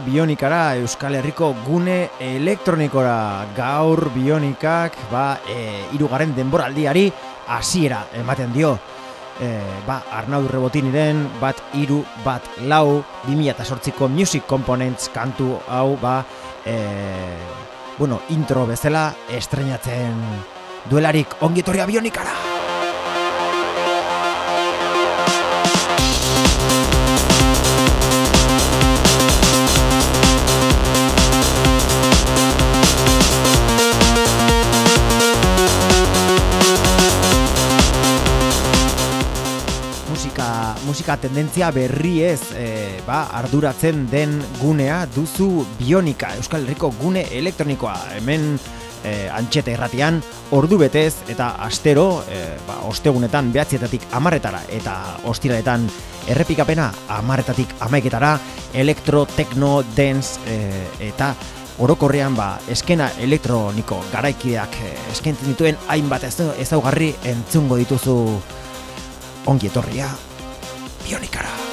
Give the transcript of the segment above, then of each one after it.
Bionikara Euskal Herriko gune elektronikora. Gaur bionikak ba, e, irugarren denboraldiari hasiera ematen dio. E, ba, Arnaudu Rebotiniren bat iru bat lau 2008ko Music Components kantu hau ba, e, bueno, intro bezala estrenatzen duelarik. Ongi etorria bionikara musika tendentzia berri ez e, ba, arduratzen den gunea duzu bionika Euskal Herriko gune elektronikoa. Hemen e, antxeta erratian ordu betez eta astero e, ba, ostegunetan behatzietatik amarretara eta ostiraletan errepikapena amarretatik amaiketara elektro, tekno, dance e, eta orokorrean ba, eskena elektroniko garaikideak e, eskentzen dituen hainbat ez ezaugarri entzungo dituzu. Ongi etorria Bionikara.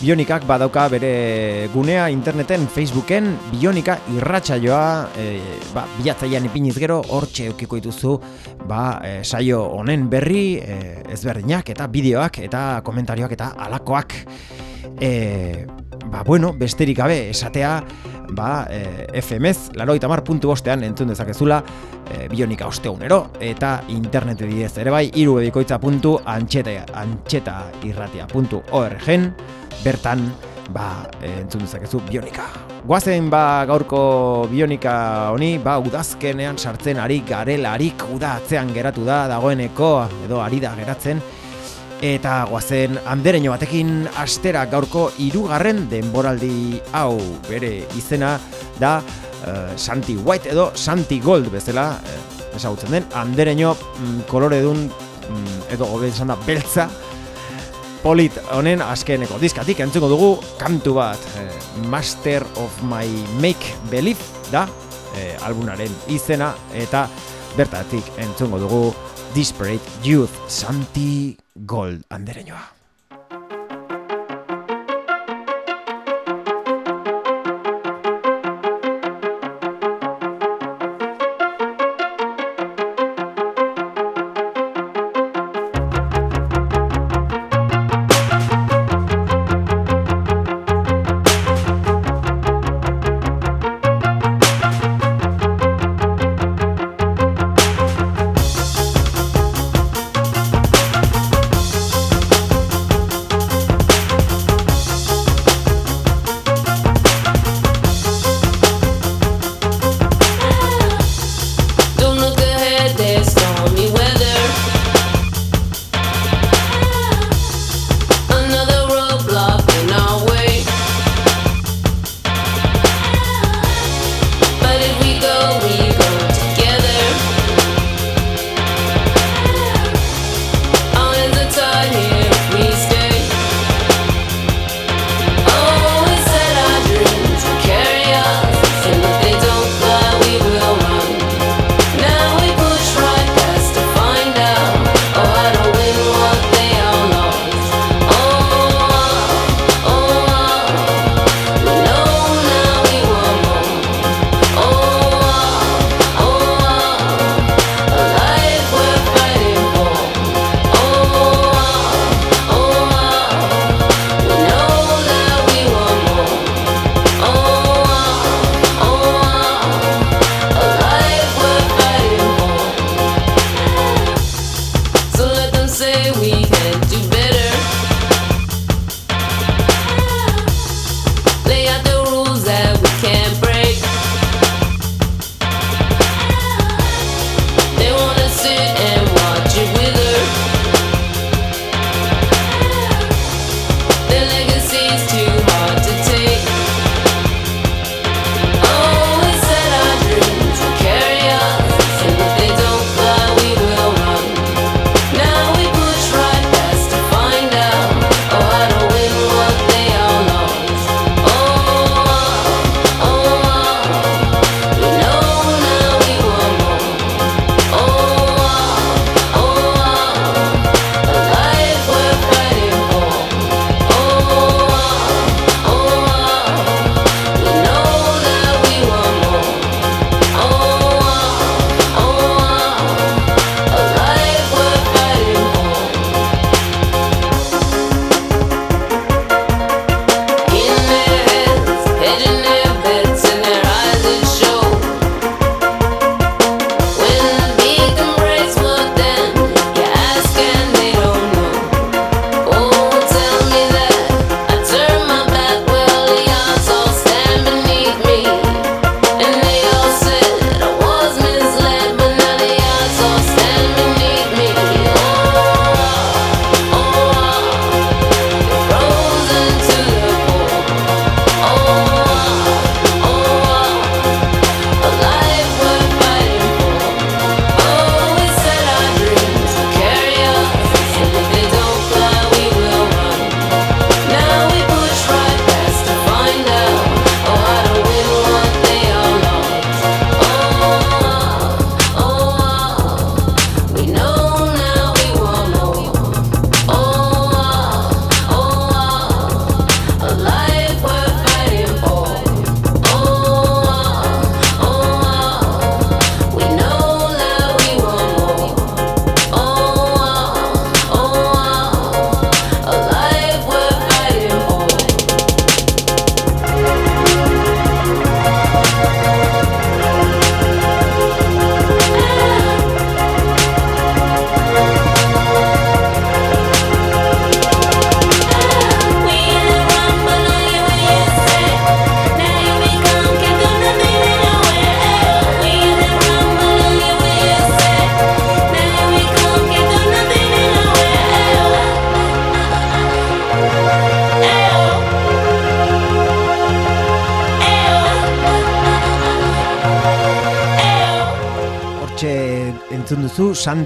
Bionikak badauka bere gunea interneten, Facebooken, Bionika irratsaioa e, ba, bilatzaian ipiniz gero, hortxe eukiko dituzu ba, e, saio honen berri, e, ezberdinak eta bideoak eta komentarioak eta alakoak. E, ba, bueno, besterik gabe esatea, ba, e, FMZ, laro bostean entzun dezakezula e, Bionika osteunero eta internet bidez ere bai, irubebikoitza puntu bertan ba, entzun dezakezu bionika. Guazen ba gaurko bionika honi, ba udazkenean sartzen ari garelarik uda atzean geratu da dagoeneko edo ari da geratzen. Eta guazen andereño batekin astera gaurko hirugarren denboraldi hau. Bere izena da uh, Santi White edo Santi Gold bezala uh, ezagutzen den. Andereño mm, kolore dun mm, edo hobe da beltza polit honen azkeneko diskatik entzuko dugu kantu bat eh, Master of My Make Believe da eh, albunaren izena eta bertatik entzungo dugu Disparate Youth Santi Gold andereñoa.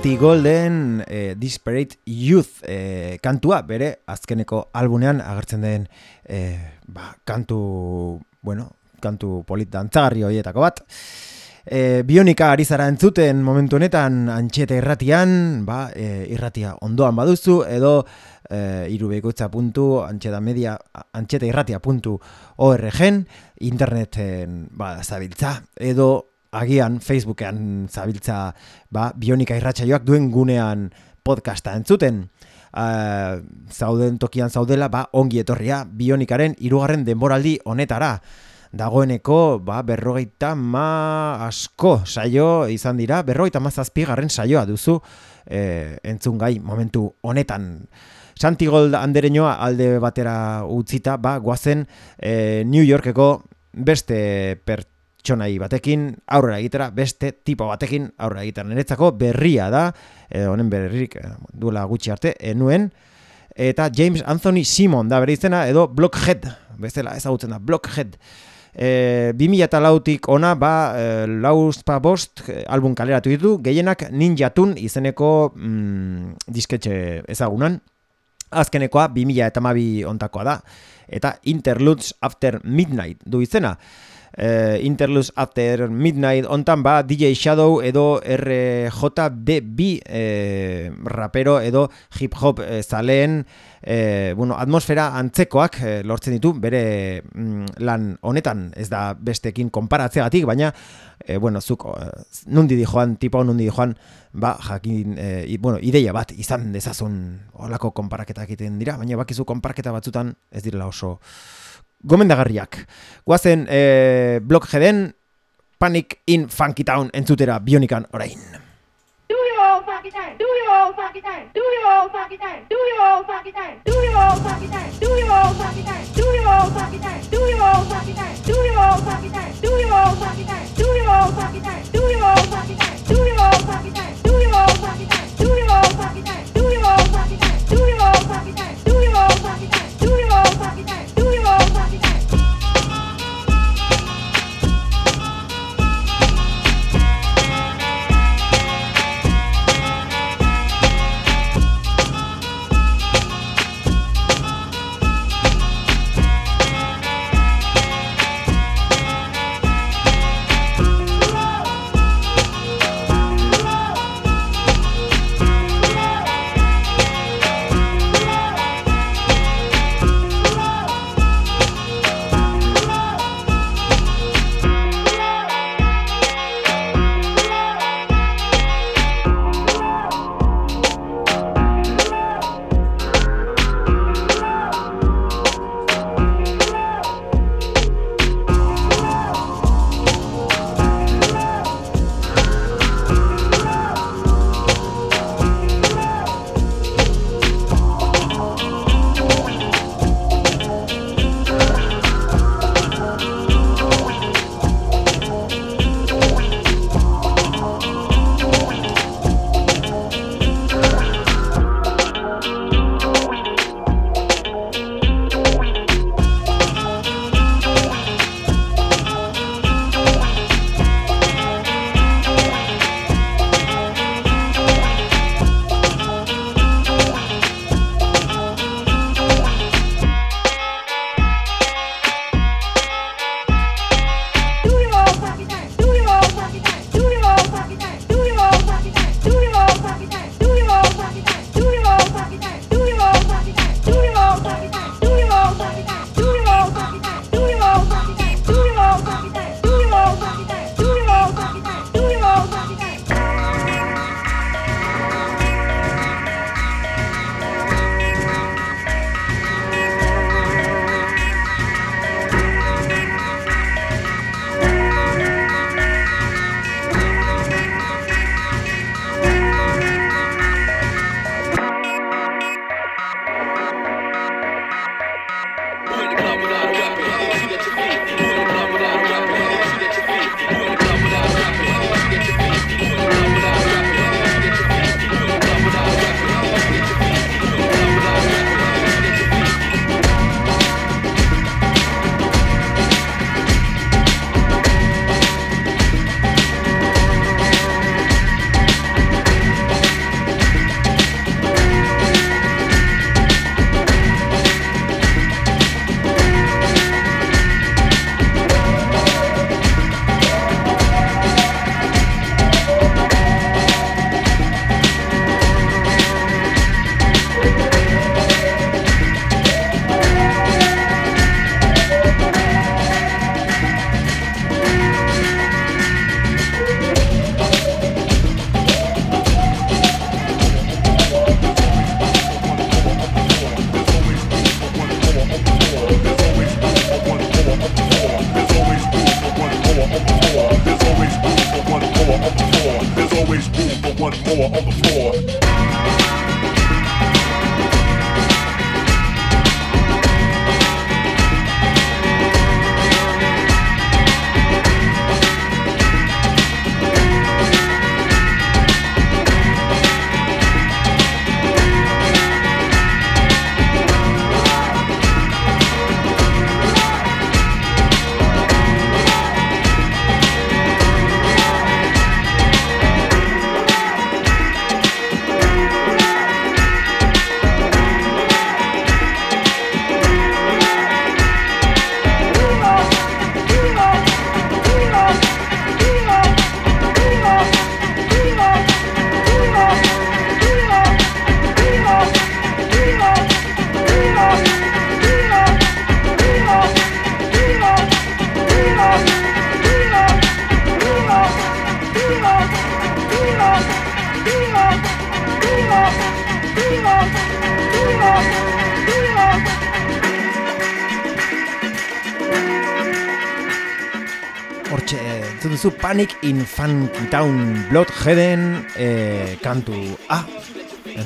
Santi Golden e, Disparate Youth e, kantua, bere azkeneko albunean agertzen den e, ba, kantu, bueno, kantu polit dantzagarri horietako bat. E, bionika ari zara entzuten momentu honetan antxete irratian, ba, e, irratia ondoan baduzu, edo e, irubekoitza puntu, antxeta media, antxeta irratia puntu interneten ba, zabiltza, edo agian Facebookean zabiltza ba, bionika irratsaioak duen gunean podcasta entzuten. Uh, zauden tokian zaudela, ba, ongi etorria bionikaren irugarren denboraldi honetara dagoeneko ba, berrogeita ma asko saio izan dira, berrogeita ma zazpigarren saioa duzu e, entzun gai momentu honetan. Santigold andereñoa alde batera utzita, ba, guazen e, New Yorkeko beste pertsonai batekin aurrera egitera, beste tipo batekin aurrera egitera. Neretzako berria da, e, honen berrik e, duela gutxi arte, enuen, eta James Anthony Simon da bere izena, edo Blockhead, bezala ezagutzen da, Blockhead. E, 2000 eta lautik ona, ba, e, lauzpa bost album kaleratu ditu, gehienak ninjatun izeneko mm, disketxe ezagunan. Azkenekoa 2000 eta mabi ontakoa da. Eta Interludes After Midnight du izena uh, Interludes After Midnight ontan ba DJ Shadow edo RJBB eh, rapero edo hip hop eh, zaleen eh, bueno, atmosfera antzekoak eh, lortzen ditu bere mm, lan honetan. Ez da bestekin konparatzeagatik baina eh, bueno, zuk eh, nundi di joan, tipo nundi di joan ba, jakin, eh, bueno, ideia bat izan dezazun olako konparaketak egiten dira, baina bakizu konparaketa batzutan ez direla oso gomendagarriak. Guazen eh, blog jeden Panic in Funky Town entzutera bionikan orain. Do your funky time, do your funky time, do your funky time, do your funky time, do your funky time, do your funky time, do your funky time,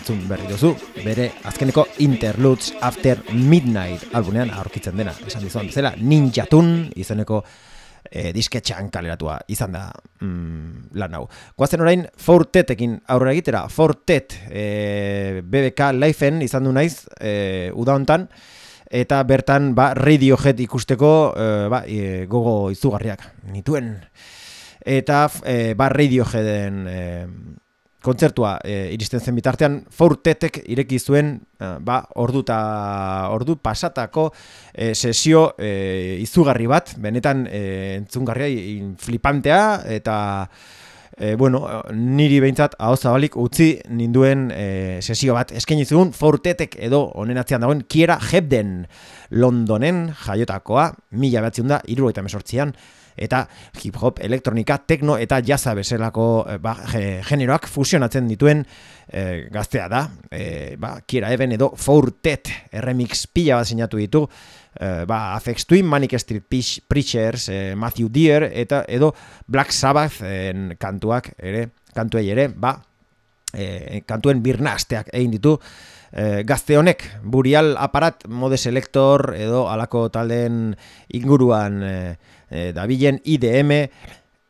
entzun berri duzu, bere azkeneko Interludes After Midnight albunean aurkitzen dena, esan dizuan bezala, Ninja Tun izeneko e, disketxean kaleratua izan da mm, lan hau. Guazen orain, Fortetekin aurrera egitera, Fortet e, BBK Lifeen izan du naiz e, uda hontan, eta bertan ba, Radiohead ikusteko e, ba, e, gogo izugarriak nituen. Eta e, ba, Radioheaden... E, kontzertua e, iristen zen bitartean Fortetek ireki zuen e, ba ordu ta ordu pasatako e, sesio e, izugarri bat benetan e, entzungarria flipantea eta e, bueno, niri behintzat ahozabalik utzi ninduen e, sesio bat. Eskaini zugun Fortetek edo honen atzean dagoen Kiera Hebden Londonen jaiotakoa mila batzion da iruroita mesortzian eta hip hop, elektronika, tekno eta jazza bezalako eh, ba, generoak fusionatzen dituen e, gaztea da. E, ba, Kiera Eben edo Fortet remix pila bat sinatu ditu. E, ba, Afex Twin, Manic Street Preachers, e, Matthew Deere eta edo Black Sabbath en, kantuak ere, kantuei ere, ba, e, kantuen birnasteak egin ditu. E, gazte honek burial aparat mode selector edo alako taldeen inguruan e, e, dabilen IDM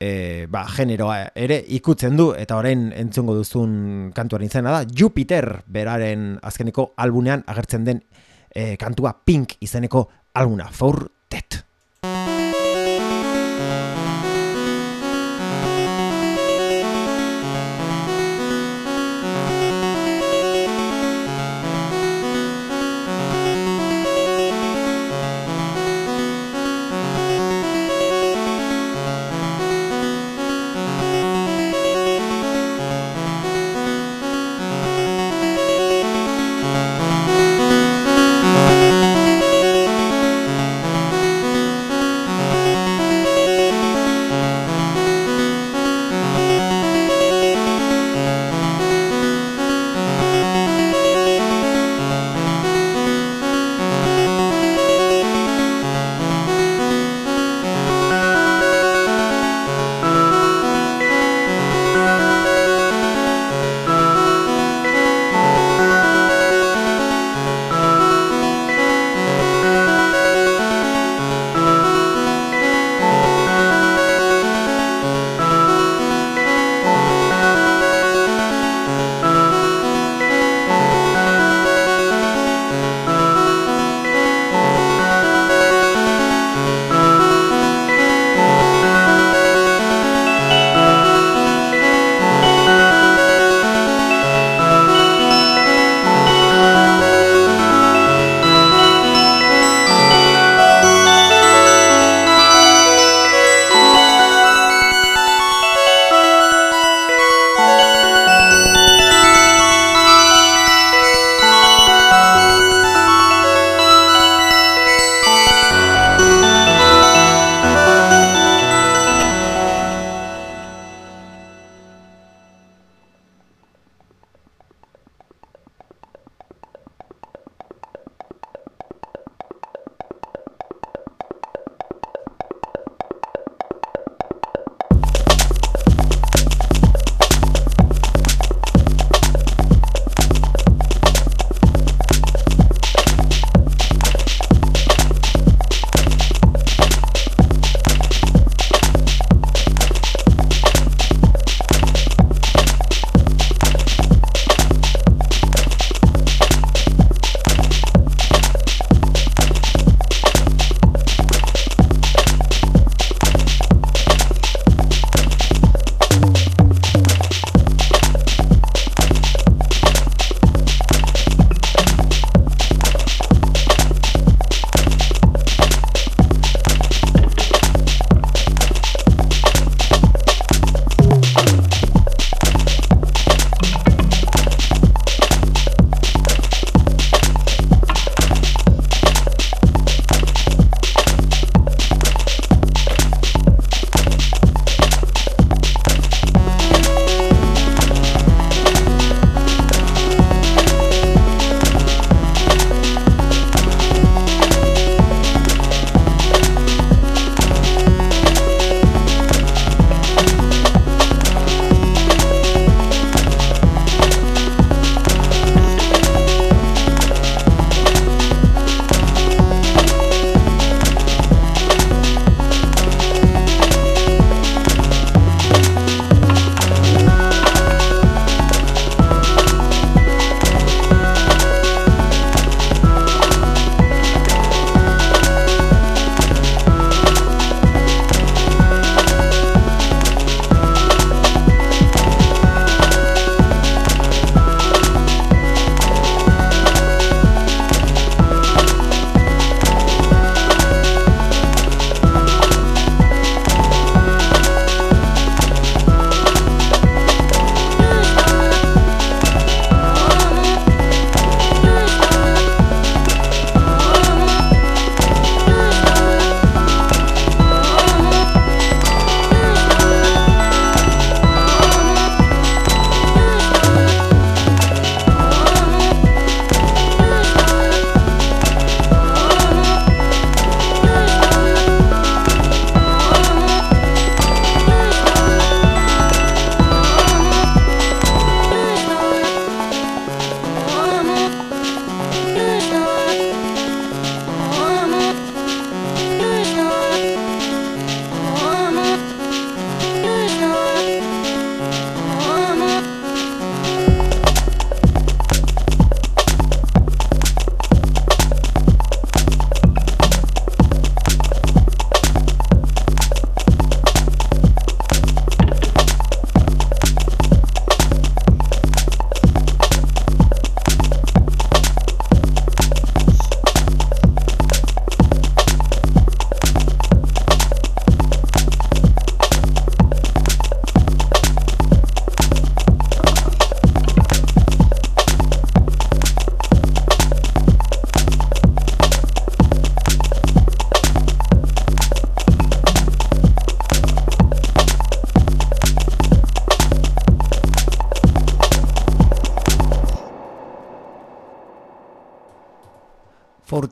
e, ba, generoa ere ikutzen du eta orain entzungo duzun kantuaren izena da Jupiter beraren azkeneko albunean agertzen den e, kantua Pink izeneko albuna For Tet.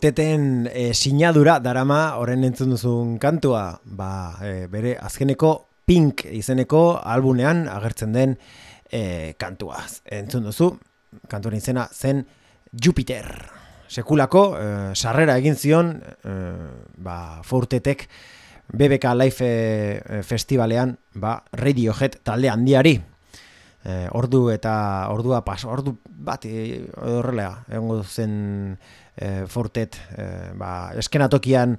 Forteten e, sinadura darama horren entzun duzun kantua, ba, e, bere azkeneko Pink izeneko albunean agertzen den e, kantua. Entzun duzu, kantuaren izena zen Jupiter. Sekulako, e, sarrera egin zion, e, ba, Fortetek BBK Live e, Festivalean, ba, Radiohead talde handiari. E, ordu eta ordua pas, ordu bat e, horrela, egongo zen e, fortet e, ba, eskenatokian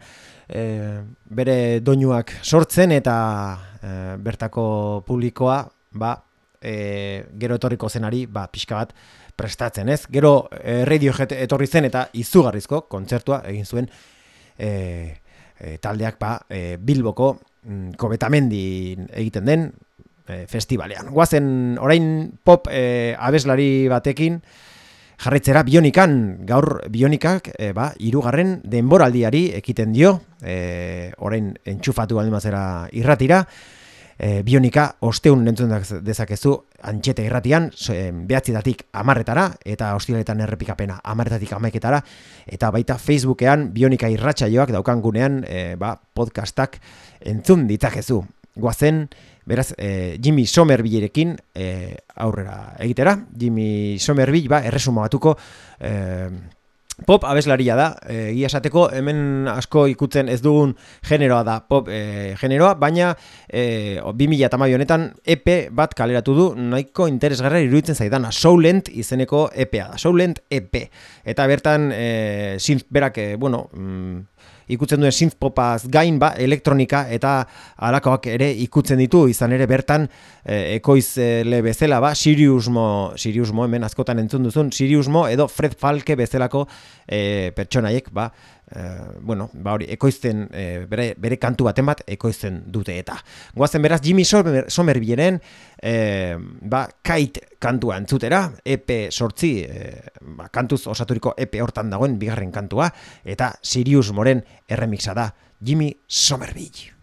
e, bere doinuak sortzen eta e, bertako publikoa ba, e, gero etorriko zenari ba, pixka bat prestatzen ez. Gero e, radio etorri zen eta izugarrizko kontzertua egin zuen e, e, taldeak ba, e, bilboko mm, kobetamendi egiten den e, festivalean. Guazen orain pop e, abeslari batekin, jarretzera bionikan, gaur bionikak, e, ba, irugarren denboraldiari ekiten dio, e, orain entxufatu aldimazera irratira, e, bionika osteun nentzun dezakezu antxete irratian, e, behatzidatik amarretara, eta hostiletan errepikapena amarretatik amaiketara, eta baita Facebookean bionika irratxa joak daukan gunean e, ba, podcastak entzun ditzakezu. Guazen, Beraz, e, Jimmy Somervillerekin e, aurrera egitera. Jimmy Somerville, ba, erresuma batuko e, pop abeslaria da. Egia esateko, hemen asko ikutzen ez dugun generoa da pop e, generoa, baina e, 2000 eta honetan EP bat kaleratu du, nahiko interesgarra iruditzen zaidana. Soulent izeneko EPA da. Soulent EP. Eta bertan, e, zinz berak, e, bueno... Mm, ikutzen duen synthpopaz gain ba, elektronika eta alakoak ere ikutzen ditu. Izan ere bertan e, ekoiz le bezala ba, Siriusmo, Siriusmo hemen askotan entzun duzun, Siriusmo edo Fred Falke bezalako e, pertsonaiek ba, Eh, bueno, ba hori, ekoizten e, bere, bere kantu baten bat ekoizten dute eta. Goazen beraz Jimmy Somer, Somer bienen e, eh, ba, kait kantua entzutera, EP sortzi, ba, kantuz osaturiko EP hortan dagoen bigarren kantua, eta Sirius Moren erremixa da Jimmy Somerville.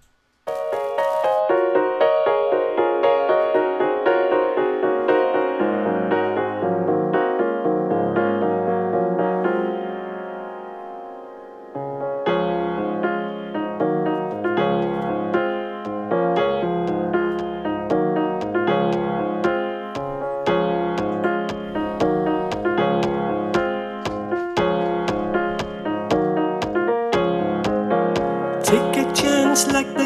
like the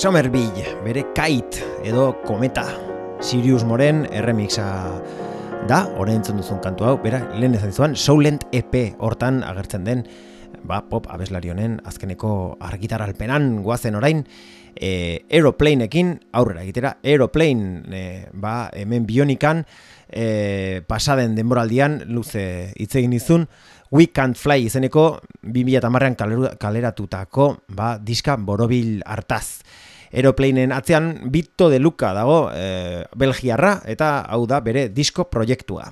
Somerville, bere kite edo kometa. Sirius Moren erremixa da, orain entzun duzun kantu hau, bera, lehen ezan zuan, Soulent EP hortan agertzen den, ba, pop abeslari honen azkeneko argitaralpenan guazen orain, e, aeroplaneekin aurrera egitera, aeroplane, e, ba, hemen bionikan, e, pasaden denboraldian, luze hitz egin izun, We Can't Fly izeneko 2008an kaleratutako ba, diska borobil hartaz. Aeroplaneen atzean Bito de Luca dago e, Belgiarra eta hau da bere disko proiektua.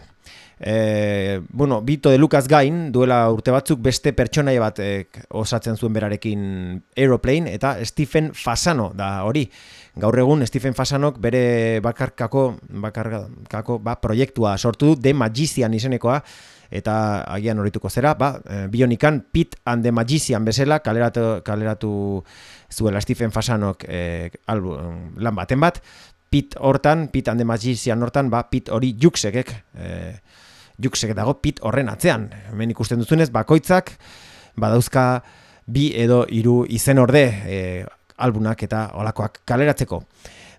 E, bueno, Bito de Lucas gain duela urte batzuk beste pertsonaia bat osatzen zuen berarekin Aeroplane eta Stephen Fasano da hori. Gaur egun Stephen Fasanok bere bakarkako, bakarkako ba, proiektua sortu du The Magician izenekoa eta agian horituko zera, ba, e, bionikan Pit and the Magician bezala kaleratu, kaleratu zuela Stephen Fasanok e, lan baten bat, Pit hortan, Pit and the Magician hortan, ba, Pit hori juksekek, e, juksek dago Pit horren atzean. Hemen ikusten duzunez, bakoitzak, badauzka bi edo hiru izen orde e, albunak eta olakoak kaleratzeko.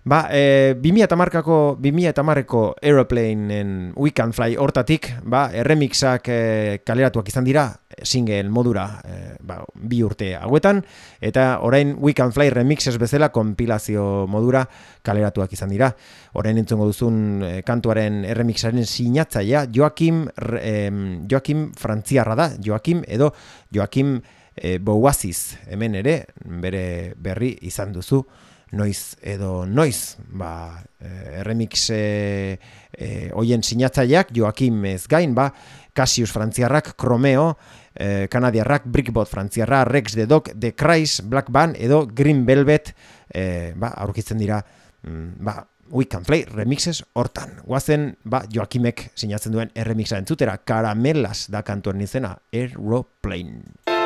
Ba, e, 2000 eta markako, 2000 eta marreko Aeroplaneen We Can Fly hortatik, ba, erremixak e, kaleratuak izan dira, single modura e, ba, bi urte hauetan, eta orain We Can Fly remixes bezala kompilazio modura kaleratuak izan dira. Orain entzungo duzun e, kantuaren erremixaren sinatzaia, Joakim, e, Joakim Frantziarra da, Joakim edo Joakim e, Boaziz, hemen ere, bere berri izan duzu noiz edo noiz ba, e, remix e, e, oien sinatzaileak Joakim ez gain ba, Cassius frantziarrak Chromeo e, Kanadiarrak Brickbot frantziarra Rex the Dog The Christ Black Band edo Green Velvet e, ba, aurkitzen dira mm, ba, We Can Play remixes hortan. Guazen, ba, Joakimek sinatzen duen erremixa entzutera, karamelas da kantuen izena, Aeroplane.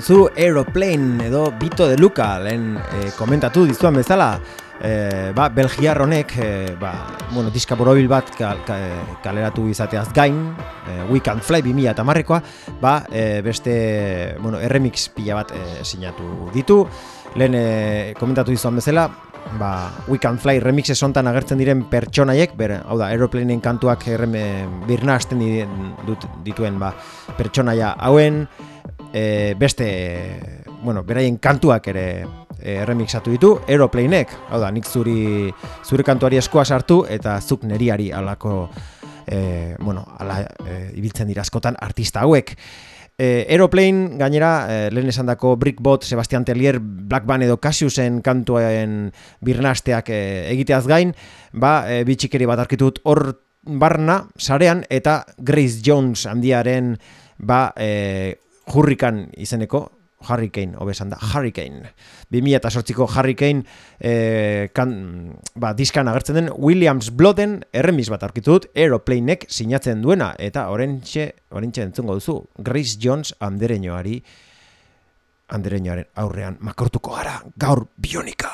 Zu Aeroplane edo Bito de Luca lehen e, komentatu dizuan bezala e, ba, Belgiar honek e, ba, bueno, diska borobil bat kaleratu izateaz gain e, We Can Fly 2000 eta ba, e, beste bueno, remix pila bat e, sinatu ditu. Lehen e, komentatu dizuan bezala ba, We Can Fly remix esontan agertzen diren pertsonaiek, ber, hau da, aeroplaneen kantuak erreme birna hasten dituen ba, pertsonaia hauen, e, beste bueno, beraien kantuak ere e, remixatu ditu. Aeroplanek, hau da, nik zuri zure kantuari eskoa sartu eta zuk neriari alako e, bueno, ala e, ibiltzen dira askotan artista hauek. E, Aeroplane gainera e, lehen esan dako Brickbot, Sebastian Tellier, Black Band edo Cassiusen kantuaen birnasteak e, egiteaz gain, ba, e, bitxikeri bat arkitut hor barna, sarean, eta Grace Jones handiaren ba, e, Hurrikan izeneko Hurricane, hobesan da, Hurricane. 2008ko Hurricane e, kan, ba, diskan agertzen den Williams Blooden erremiz bat aurkitu dut Aeroplanek sinatzen duena eta orentxe, orentxe entzungo duzu Grace Jones andereñoari andereñoaren aurrean makortuko gara gaur bionika.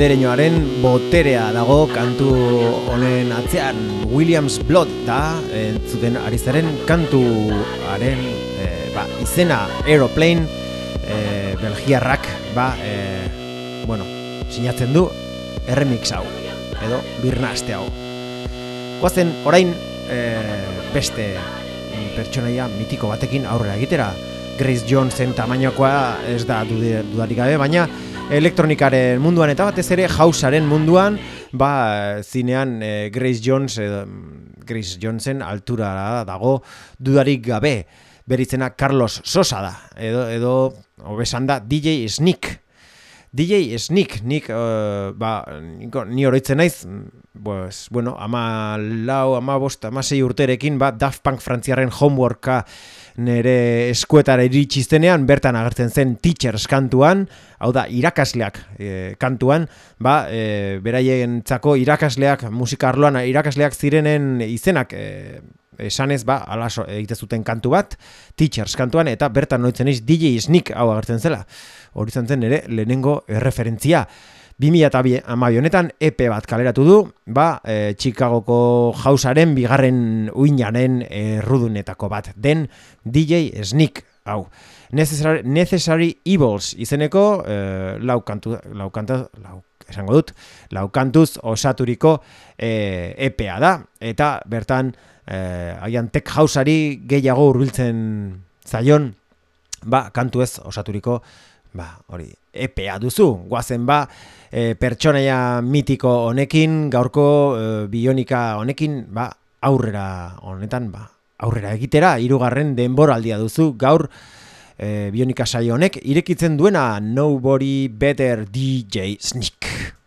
Jones andereñoaren boterea dago kantu honen atzean. Williams Blood da entzuten ari zaren kantuaren e, ba, izena Aeroplane e, Belgiarrak ba, e, bueno, sinatzen du erremix hau edo birnaste hau. Guazen orain e, beste pertsonaia mitiko batekin aurrera egitera. Grace Jonesen tamainokoa ez da dudarik gabe, baina elektronikaren munduan eta batez ere hausaren munduan, ba, zinean e, Grace Jones, e, Grace Jonesen altura dago dudarik gabe. Beritzena Carlos Sosa da, edo, edo obesan da DJ Sneak. DJ Sneak, nik, uh, ba, ni oroitzen naiz, pues, bueno, ama lau, ama bost, ama sei urterekin, ba, Daft Punk frantziarren homeworka nere eskuetara iritsiztenean bertan agertzen zen teachers kantuan, hau da irakasleak e, kantuan, ba, e, beraien txako irakasleak, musika arloan irakasleak zirenen izenak e, esanez, ba, alaso egite kantu bat, teachers kantuan, eta bertan noitzen iz DJ Sneak hau agertzen zela. Hori zen ere lehenengo erreferentzia. 2000 honetan EP bat kaleratu du, ba, e, Chicagoko jausaren bigarren uinanen errudunetako bat, den DJ Sneak, hau. Necessary, Necessary Evils izeneko e, lau kantu, lau kantu, lau, esango dut, lau kantuz osaturiko e, EPA da, eta bertan, e, agian tech hausari gehiago hurbiltzen zaion, ba, kantu ez osaturiko, ba, hori, EPA duzu, guazen ba, e, pertsonaia mitiko honekin, gaurko e, bionika honekin, ba, aurrera honetan, ba, aurrera egitera, hirugarren denboraldia duzu, gaur e, bionika saio honek, irekitzen duena Nobody Better DJ Sneak.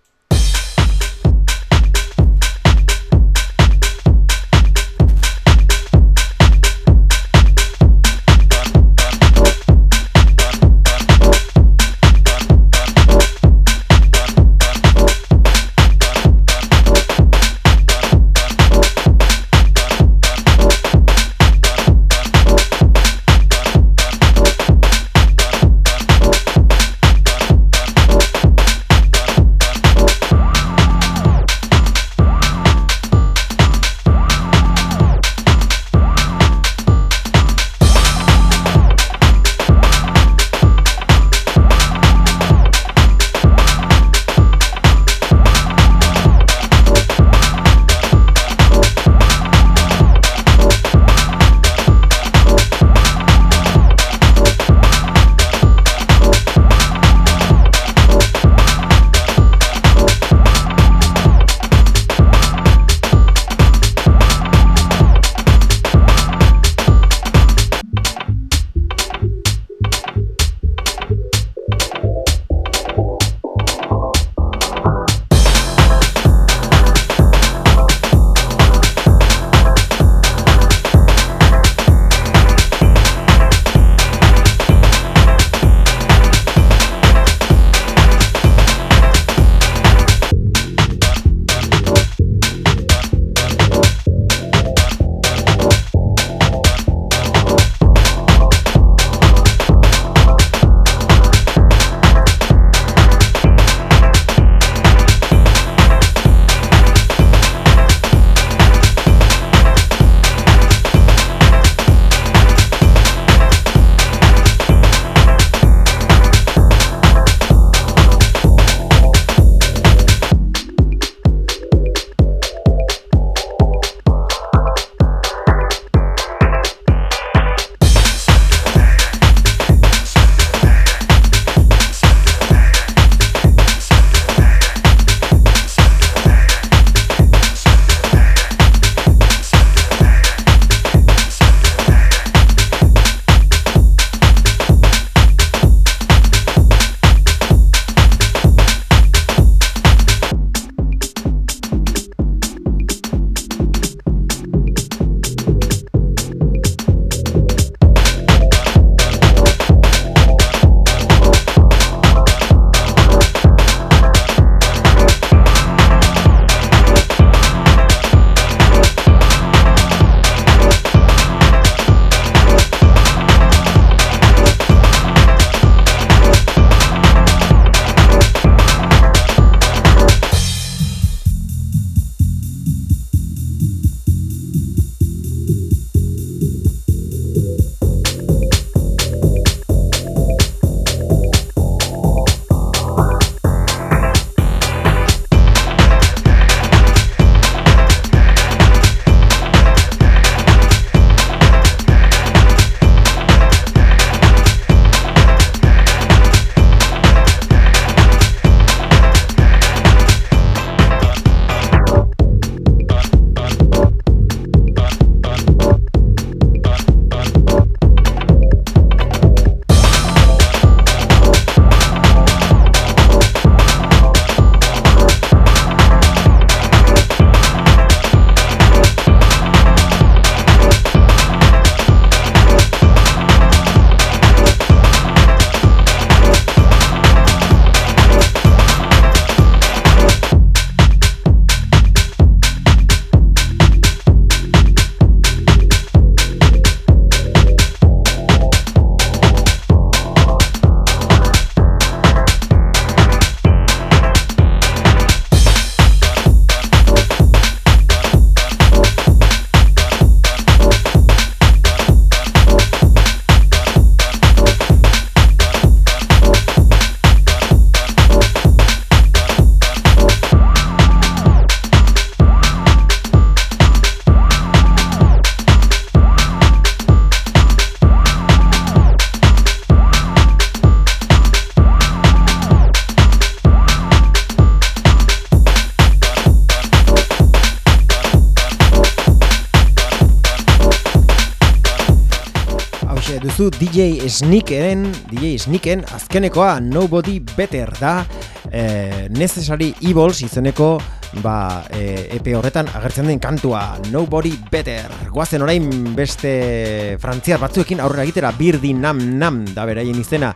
Duzu DJ Sneakeren, DJ Sneaken azkenekoa Nobody Better da e, Necessary Evils izeneko ba, e, epe horretan agertzen den kantua Nobody Better. Guazen orain beste frantziar batzuekin aurrera egitera Birdi Nam Nam da beraien izena.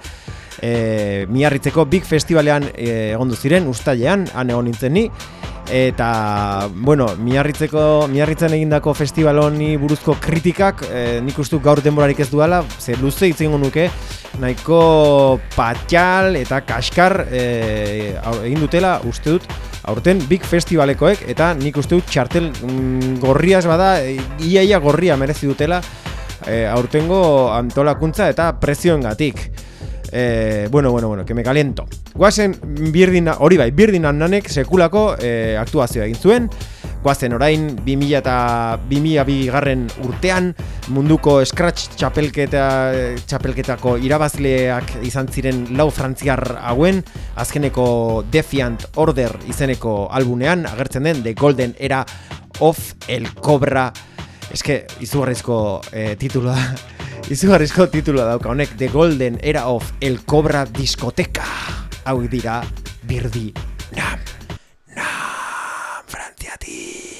E, miarritzeko Big Festivalean e, egon ziren ustailean, han egon nintzen ni eta bueno, miarritzeko miarritzen egindako festival honi buruzko kritikak e, nik uste gaur denborarik ez duala, ze luze hitz nuke nahiko patxal eta kaskar e, egin dutela uste dut aurten Big Festivalekoek eta nik uste dut txartel mm, gorriaz bada iaia gorria merezi dutela e, aurtengo antolakuntza eta prezioengatik. Eh, bueno, bueno, bueno, que me caliento. Guazen birdina, hori bai, birdina nanek sekulako eh, aktuazioa egin zuen. Guazen orain 2000 eta 2000 garren urtean munduko Scratch txapelketa, txapelketako irabazleak izan ziren lau frantziar hauen azkeneko Defiant Order izeneko albunean agertzen den The Golden Era of El Cobra eske izugarrizko eh, tituloa Izugarrizko titula dauka. Honek The Golden Era of El Cobra Discoteca. Hau dira Birdi Nam. Nam Frantziatik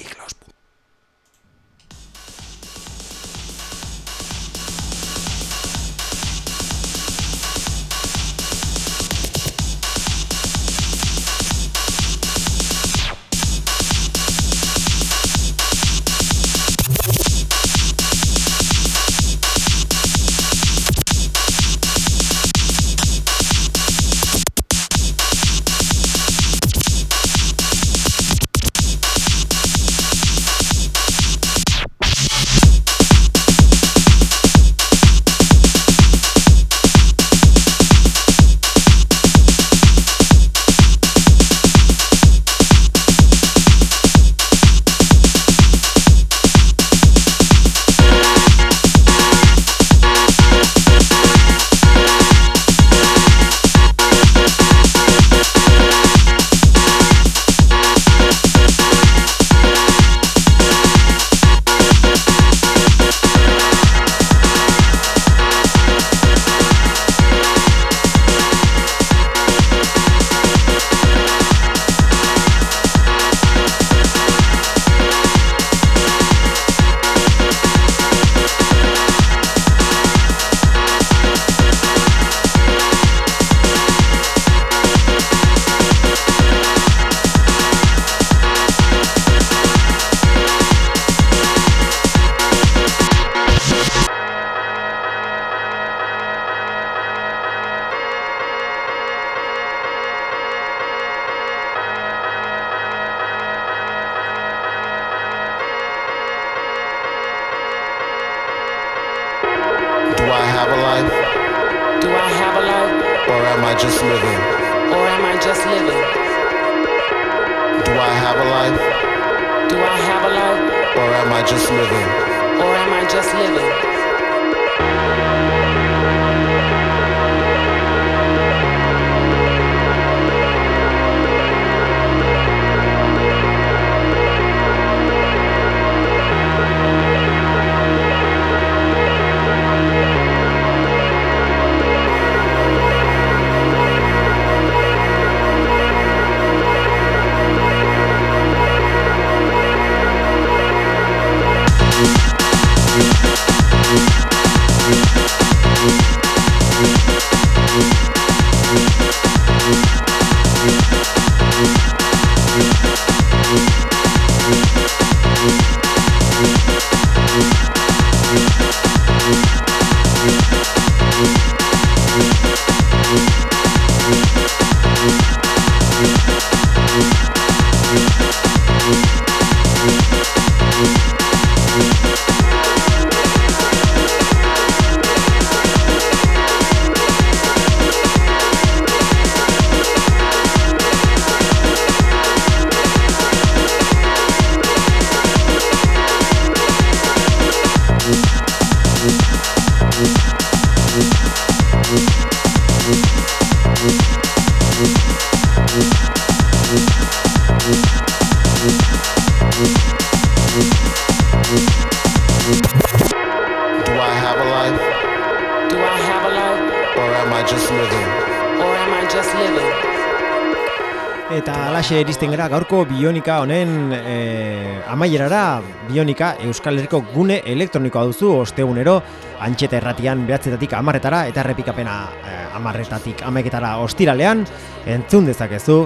iristen gara gaurko bionika honen e, amaierara. Bionika Euskal Herriko gune elektronikoa duzu ostegunero antxeta erratian behatzetatik amarretara eta errepikapena e, amarretatik ameketara ostiralean. Entzun dezakezu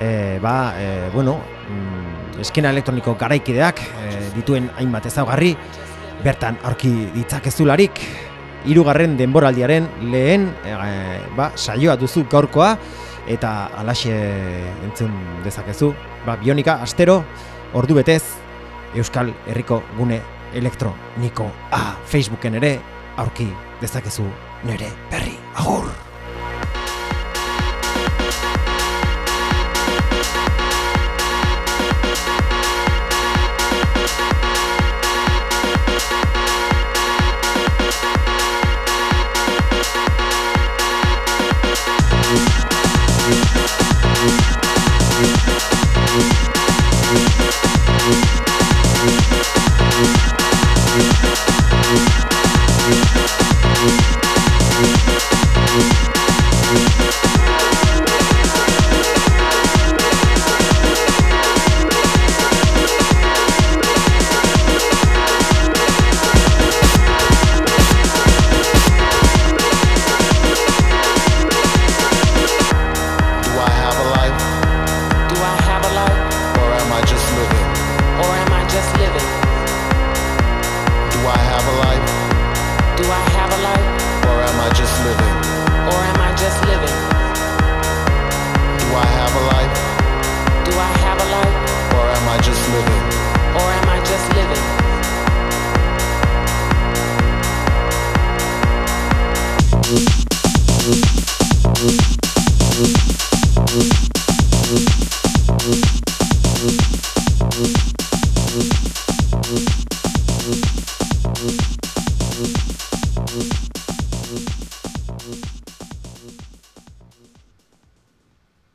e, ba, e, bueno, mm, eskena elektroniko garaikideak e, dituen hainbat ezaugarri bertan aurki ditzakezularik. Hirugarren denboraldiaren lehen e, ba, saioa duzu gaurkoa eta alaxe entzun dezakezu. Ba, bionika, astero, ordu betez, Euskal Herriko gune elektroniko a Facebooken ere aurki dezakezu nere berri. Agur!